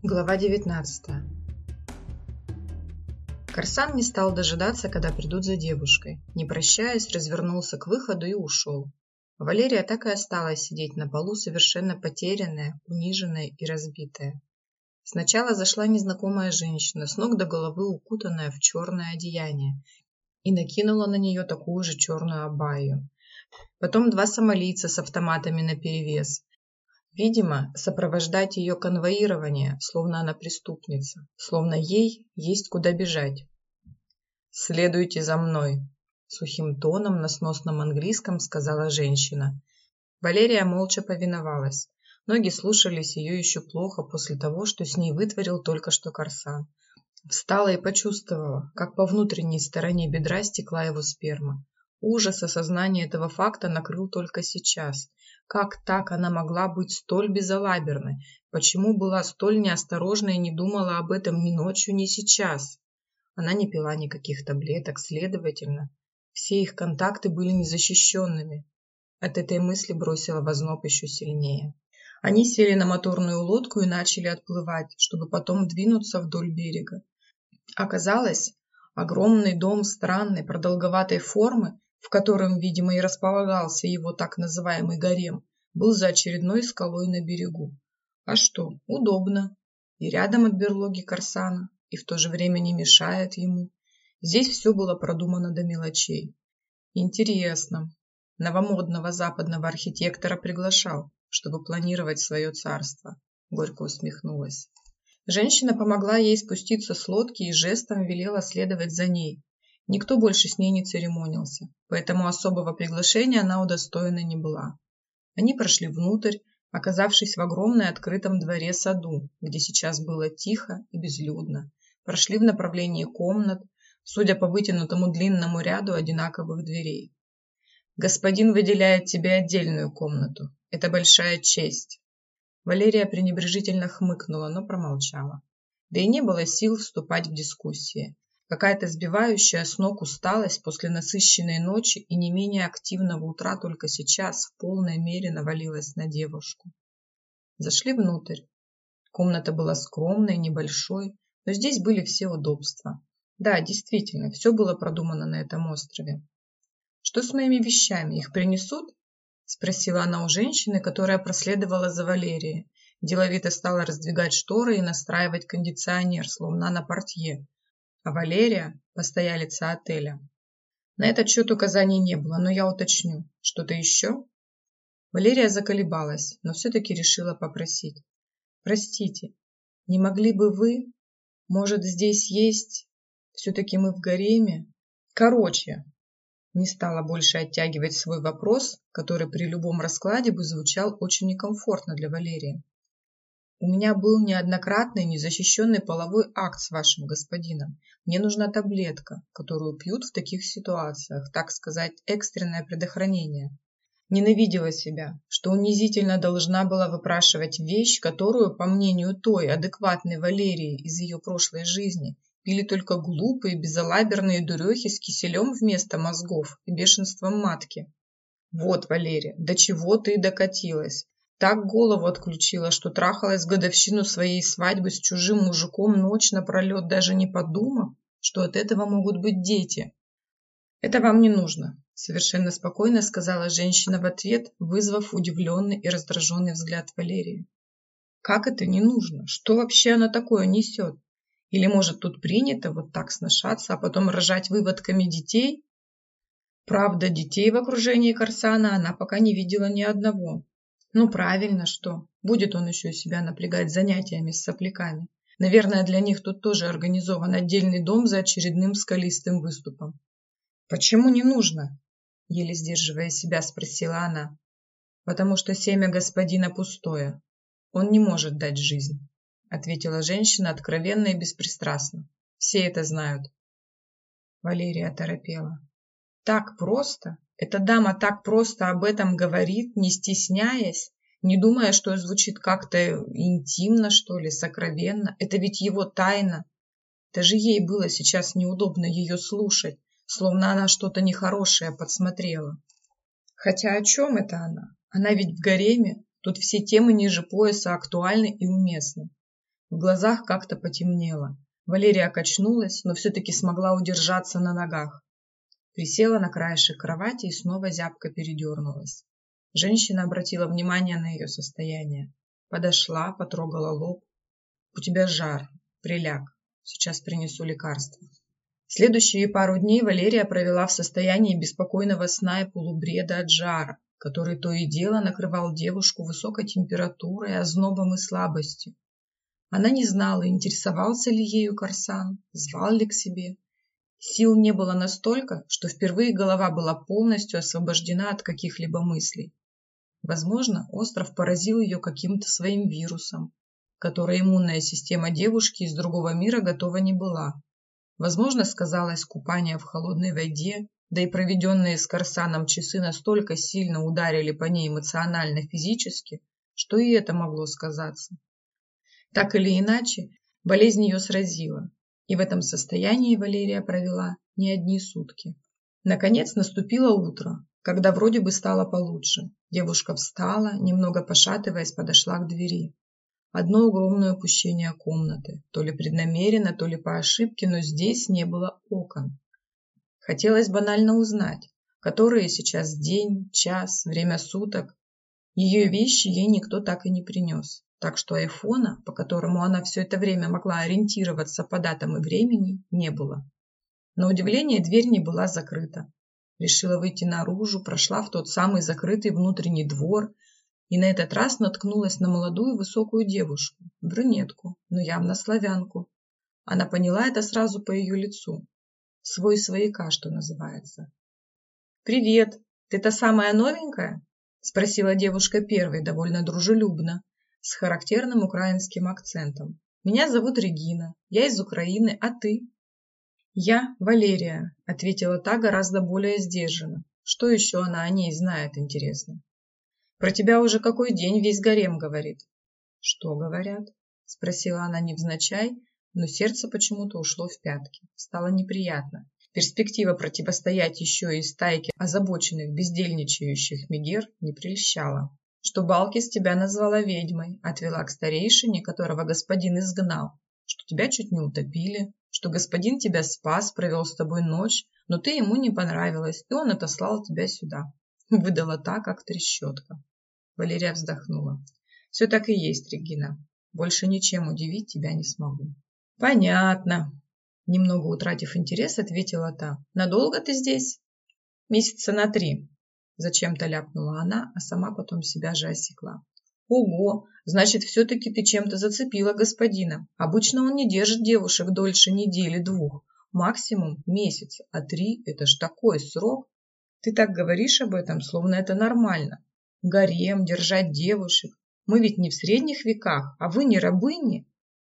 Глава 19 Корсан не стал дожидаться, когда придут за девушкой. Не прощаясь, развернулся к выходу и ушел. Валерия так и осталась сидеть на полу, совершенно потерянная, униженная и разбитая. Сначала зашла незнакомая женщина, с ног до головы укутанная в черное одеяние, и накинула на нее такую же черную абайю. Потом два сомалийца с автоматами наперевес. Видимо, сопровождать ее конвоирование, словно она преступница, словно ей есть куда бежать. «Следуйте за мной», – сухим тоном на сносном английском сказала женщина. Валерия молча повиновалась. Ноги слушались ее еще плохо после того, что с ней вытворил только что Корсан. Встала и почувствовала, как по внутренней стороне бедра стекла его сперма. Ужас осознания этого факта накрыл только сейчас. Как так она могла быть столь безалаберной? Почему была столь неосторожна и не думала об этом ни ночью, ни сейчас? Она не пила никаких таблеток, следовательно, все их контакты были незащищенными. От этой мысли бросила возноб еще сильнее. Они сели на моторную лодку и начали отплывать, чтобы потом двинуться вдоль берега. Оказалось, огромный дом странной продолговатой формы в котором, видимо, и располагался его так называемый гарем, был за очередной скалой на берегу. А что, удобно. И рядом от берлоги Корсана, и в то же время не мешает ему. Здесь все было продумано до мелочей. Интересно. Новомодного западного архитектора приглашал, чтобы планировать свое царство. Горько усмехнулась. Женщина помогла ей спуститься с лодки и жестом велела следовать за ней, Никто больше с ней не церемонился, поэтому особого приглашения она удостоена не была. Они прошли внутрь, оказавшись в огромной открытом дворе саду, где сейчас было тихо и безлюдно. Прошли в направлении комнат, судя по вытянутому длинному ряду одинаковых дверей. «Господин выделяет тебе отдельную комнату. Это большая честь». Валерия пренебрежительно хмыкнула, но промолчала. Да и не было сил вступать в дискуссии. Какая-то сбивающая с ног усталость после насыщенной ночи и не менее активного утра только сейчас в полной мере навалилась на девушку. Зашли внутрь. Комната была скромной, небольшой, но здесь были все удобства. Да, действительно, все было продумано на этом острове. «Что с моими вещами? Их принесут?» Спросила она у женщины, которая проследовала за Валерией. Деловито стала раздвигать шторы и настраивать кондиционер, словно на портье, а Валерия – постоялица отеля. На этот счет указаний не было, но я уточню. Что-то еще? Валерия заколебалась, но все-таки решила попросить. Простите, не могли бы вы, может, здесь есть, все-таки мы в гареме? Короче, не стала больше оттягивать свой вопрос, который при любом раскладе бы звучал очень некомфортно для Валерии. У меня был неоднократный незащищенный половой акт с вашим господином. Мне нужна таблетка, которую пьют в таких ситуациях, так сказать, экстренное предохранение. Ненавидела себя, что унизительно должна была выпрашивать вещь, которую, по мнению той адекватной Валерии из ее прошлой жизни, пили только глупые, безалаберные дурехи с киселем вместо мозгов и бешенством матки. Вот, Валерия, до чего ты докатилась так голову отключила, что трахалась годовщину своей свадьбы с чужим мужиком ночь напролет, даже не подумав, что от этого могут быть дети. «Это вам не нужно», – совершенно спокойно сказала женщина в ответ, вызвав удивленный и раздраженный взгляд Валерии. «Как это не нужно? Что вообще она такое несет? Или, может, тут принято вот так сношаться, а потом рожать выводками детей?» Правда, детей в окружении Корсана она пока не видела ни одного. Ну, правильно, что? Будет он еще себя напрягать занятиями с сопляками. Наверное, для них тут тоже организован отдельный дом за очередным скалистым выступом. «Почему не нужно?» Еле сдерживая себя, спросила она. «Потому что семя господина пустое. Он не может дать жизнь», ответила женщина откровенно и беспристрастно. «Все это знают». Валерия оторопела. «Так просто? Эта дама так просто об этом говорит, не стесняясь, не думая, что звучит как-то интимно, что ли, сокровенно. Это ведь его тайна. Даже ей было сейчас неудобно ее слушать, словно она что-то нехорошее подсмотрела. Хотя о чем это она? Она ведь в гареме, тут все темы ниже пояса актуальны и уместны. В глазах как-то потемнело. Валерия качнулась, но все-таки смогла удержаться на ногах. Присела на краешек кровати и снова зябко передернулась. Женщина обратила внимание на ее состояние. Подошла, потрогала лоб. «У тебя жар. Приляг. Сейчас принесу лекарство». Следующие пару дней Валерия провела в состоянии беспокойного сна и полубреда от жара, который то и дело накрывал девушку высокой температурой, ознобом и слабостью. Она не знала, интересовался ли ею Корсан, звал ли к себе. Сил не было настолько, что впервые голова была полностью освобождена от каких-либо мыслей. Возможно, остров поразил ее каким-то своим вирусом, который иммунная система девушки из другого мира готова не была. Возможно, сказалось купание в холодной воде, да и проведенные с Корсаном часы настолько сильно ударили по ней эмоционально-физически, что и это могло сказаться. Так или иначе, болезнь ее сразила, и в этом состоянии Валерия провела не одни сутки. Наконец наступило утро, когда вроде бы стало получше. Девушка встала, немного пошатываясь, подошла к двери. Одно огромное упущение комнаты, то ли преднамеренно, то ли по ошибке, но здесь не было окон. Хотелось банально узнать, которые сейчас день, час, время суток. Ее вещи ей никто так и не принес, так что айфона, по которому она все это время могла ориентироваться по датам и времени, не было. На удивление дверь не была закрыта. Решила выйти наружу, прошла в тот самый закрытый внутренний двор, и на этот раз наткнулась на молодую высокую девушку, брюнетку, но явно славянку. Она поняла это сразу по ее лицу. Свой свояка, что называется. «Привет! Ты та самая новенькая?» спросила девушка первой, довольно дружелюбно, с характерным украинским акцентом. «Меня зовут Регина, я из Украины, а ты?» «Я Валерия», — ответила та гораздо более сдержанно. Что еще она о ней знает, интересно? Про тебя уже какой день весь гарем говорит. Что говорят? Спросила она невзначай, но сердце почему-то ушло в пятки. Стало неприятно. Перспектива противостоять еще и стайке озабоченных, бездельничающих мигер не прельщала. Что Балкис тебя назвала ведьмой, отвела к старейшине, которого господин изгнал, что тебя чуть не утопили, что господин тебя спас, провел с тобой ночь, но ты ему не понравилась, и он отослал тебя сюда. Выдала так, как трещотка. Валерия вздохнула. Все так и есть, Регина. Больше ничем удивить тебя не смогу. Понятно. Немного утратив интерес, ответила та. Надолго ты здесь? Месяца на три. Зачем-то ляпнула она, а сама потом себя же осекла. Ого, значит, все-таки ты чем-то зацепила господина. Обычно он не держит девушек дольше недели-двух. Максимум месяц, а три – это ж такой срок. Ты так говоришь об этом, словно это нормально. Гарем, держать девушек. Мы ведь не в средних веках, а вы не рабыни.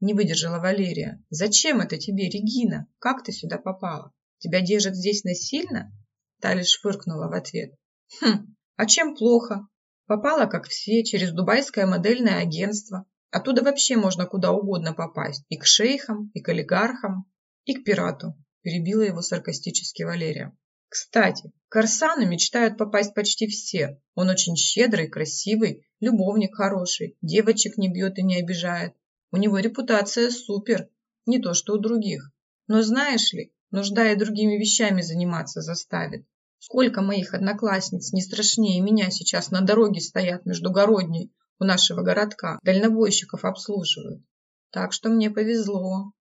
Не выдержала Валерия. Зачем это тебе, Регина? Как ты сюда попала? Тебя держат здесь насильно? Та лишь фыркнула в ответ. Хм, а чем плохо? Попала, как все, через дубайское модельное агентство. Оттуда вообще можно куда угодно попасть. И к шейхам, и к олигархам, и к пирату. Перебила его саркастически Валерия. Кстати, к Арсану мечтают попасть почти все. Он очень щедрый, красивый, любовник хороший, девочек не бьет и не обижает. У него репутация супер, не то что у других. Но знаешь ли, нужда и другими вещами заниматься заставит. Сколько моих одноклассниц не страшнее меня сейчас на дороге стоят междугородней у нашего городка, дальнобойщиков обслуживают. Так что мне повезло.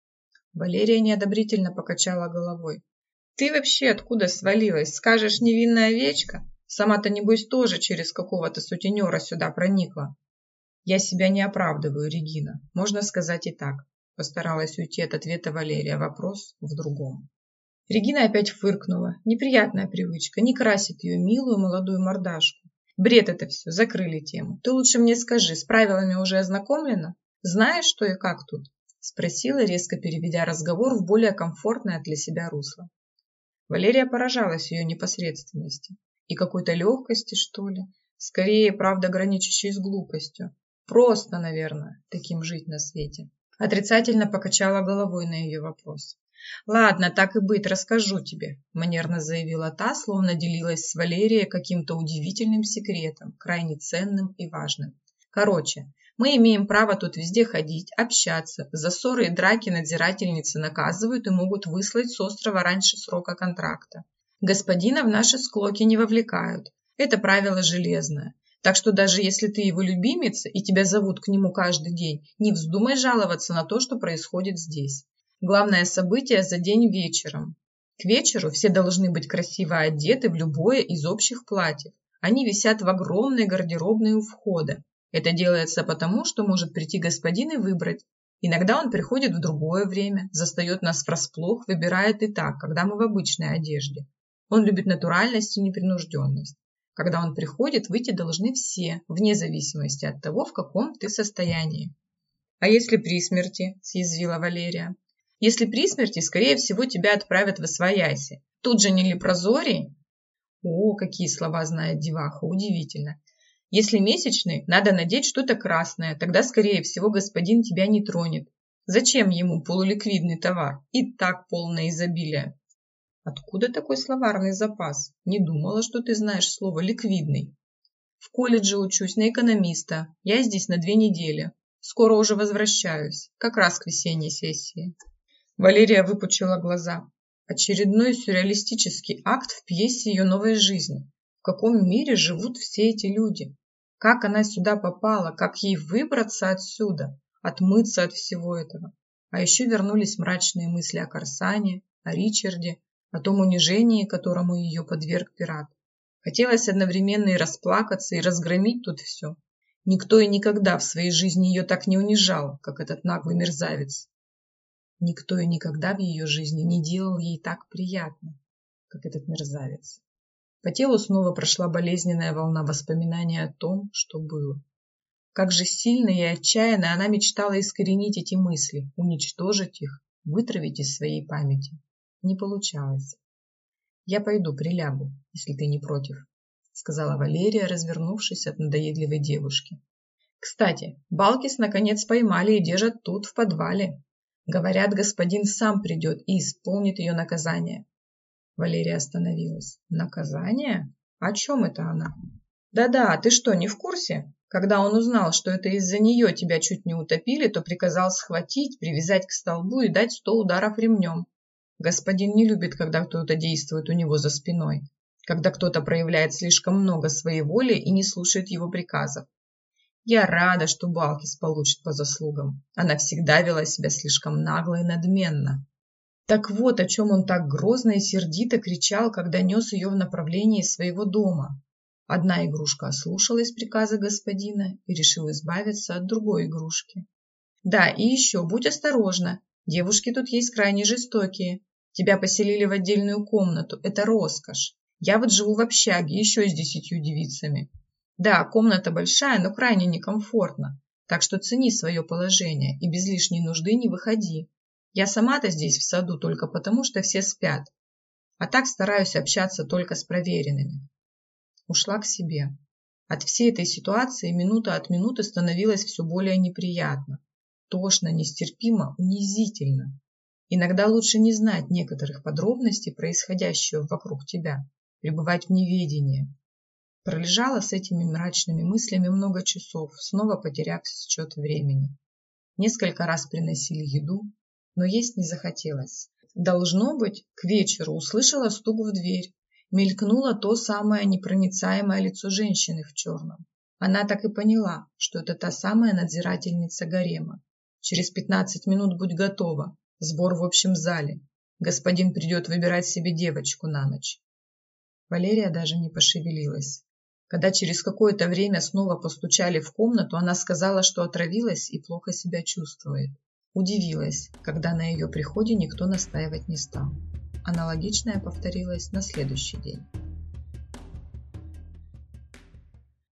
Валерия неодобрительно покачала головой. Ты вообще откуда свалилась? Скажешь, невинная овечка? Сама-то, небось, тоже через какого-то сутенера сюда проникла. Я себя не оправдываю, Регина. Можно сказать и так. Постаралась уйти от ответа Валерия. Вопрос в другом. Регина опять фыркнула. Неприятная привычка. Не красит ее милую молодую мордашку. Бред это все. Закрыли тему. Ты лучше мне скажи, с правилами уже ознакомлена? Знаешь, что и как тут? Спросила, резко переведя разговор в более комфортное для себя русло. Валерия поражалась ее непосредственности и какой-то легкости, что ли, скорее, правда, граничащей с глупостью. Просто, наверное, таким жить на свете. Отрицательно покачала головой на ее вопрос. «Ладно, так и быть, расскажу тебе», – манерно заявила та, словно делилась с Валерией каким-то удивительным секретом, крайне ценным и важным. «Короче, Мы имеем право тут везде ходить, общаться. За ссоры и драки надзирательницы наказывают и могут выслать с острова раньше срока контракта. Господина в наши склоки не вовлекают. Это правило железное. Так что даже если ты его любимица и тебя зовут к нему каждый день, не вздумай жаловаться на то, что происходит здесь. Главное событие за день вечером. К вечеру все должны быть красиво одеты в любое из общих платьев. Они висят в огромной гардеробной у входа. Это делается потому, что может прийти господин и выбрать. Иногда он приходит в другое время, застает нас врасплох, выбирает и так, когда мы в обычной одежде. Он любит натуральность и непринужденность. Когда он приходит, выйти должны все, вне зависимости от того, в каком ты состоянии. «А если при смерти?» – съязвила Валерия. «Если при смерти, скорее всего, тебя отправят в Освояси. Тут же не Лепрозорий?» О, какие слова знает деваха, удивительно. Если месячный, надо надеть что-то красное, тогда, скорее всего, господин тебя не тронет. Зачем ему полуликвидный товар? И так полное изобилие. Откуда такой словарный запас? Не думала, что ты знаешь слово «ликвидный». В колледже учусь на экономиста. Я здесь на две недели. Скоро уже возвращаюсь, как раз к весенней сессии. Валерия выпучила глаза. Очередной сюрреалистический акт в пьесе ее новой жизни. В каком мире живут все эти люди? Как она сюда попала? Как ей выбраться отсюда? Отмыться от всего этого? А еще вернулись мрачные мысли о Корсане, о Ричарде, о том унижении, которому ее подверг пират. Хотелось одновременно и расплакаться, и разгромить тут все. Никто и никогда в своей жизни ее так не унижал, как этот наглый мерзавец. Никто и никогда в ее жизни не делал ей так приятно, как этот мерзавец. По телу снова прошла болезненная волна воспоминаний о том, что было. Как же сильно и отчаянно она мечтала искоренить эти мысли, уничтожить их, вытравить из своей памяти. Не получалось. «Я пойду, прилягу, если ты не против», сказала Валерия, развернувшись от надоедливой девушки. «Кстати, Балкис наконец поймали и держат тут, в подвале. Говорят, господин сам придет и исполнит ее наказание». Валерия остановилась. «Наказание? О чем это она?» «Да-да, ты что, не в курсе? Когда он узнал, что это из-за нее тебя чуть не утопили, то приказал схватить, привязать к столбу и дать сто ударов ремнем. Господин не любит, когда кто-то действует у него за спиной, когда кто-то проявляет слишком много своей воли и не слушает его приказов. Я рада, что Балкис получит по заслугам. Она всегда вела себя слишком нагло и надменно. Так вот, о чем он так грозно и сердито кричал, когда нес ее в направлении своего дома. Одна игрушка ослушалась приказа господина и решила избавиться от другой игрушки. Да, и еще, будь осторожна, девушки тут есть крайне жестокие, Тебя поселили в отдельную комнату. Это роскошь. Я вот живу в общаге еще с десятью девицами. Да, комната большая, но крайне некомфортно. Так что цени свое положение и без лишней нужды не выходи. Я сама-то здесь в саду только потому, что все спят. А так стараюсь общаться только с проверенными. Ушла к себе. От всей этой ситуации минута от минуты становилось все более неприятно. Тошно, нестерпимо, унизительно. Иногда лучше не знать некоторых подробностей происходящего вокруг тебя, пребывать в неведении. Пролежала с этими мрачными мыслями много часов, снова потеряв счет времени. Несколько раз приносили еду, но есть не захотелось. Должно быть, к вечеру услышала стук в дверь. Мелькнуло то самое непроницаемое лицо женщины в черном. Она так и поняла, что это та самая надзирательница гарема. Через пятнадцать минут будь готова, Сбор в общем зале. Господин придет выбирать себе девочку на ночь. Валерия даже не пошевелилась. Когда через какое-то время снова постучали в комнату, она сказала, что отравилась и плохо себя чувствует. Удивилась, когда на ее приходе никто настаивать не стал. Аналогичное повторилось на следующий день.